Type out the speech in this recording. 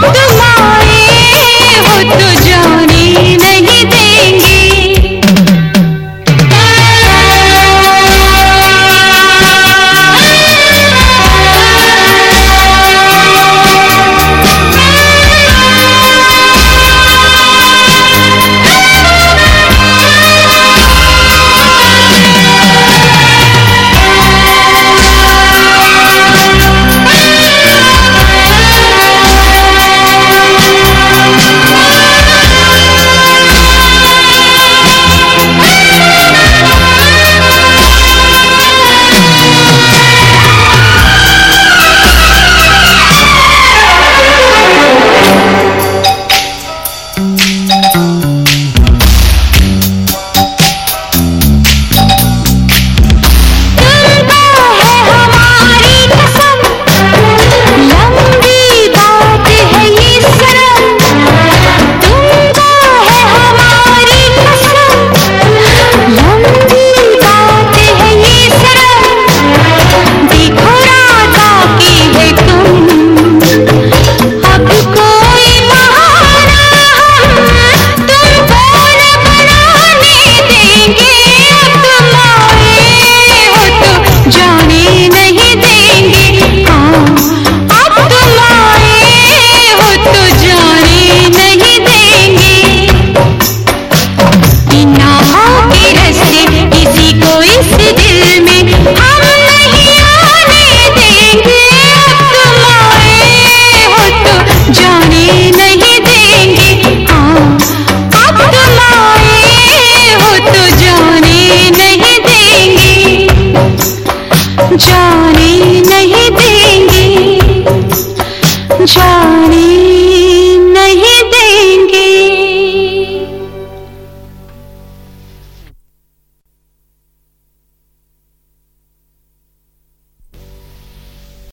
Good night. जाने नहीं देंगे। जाने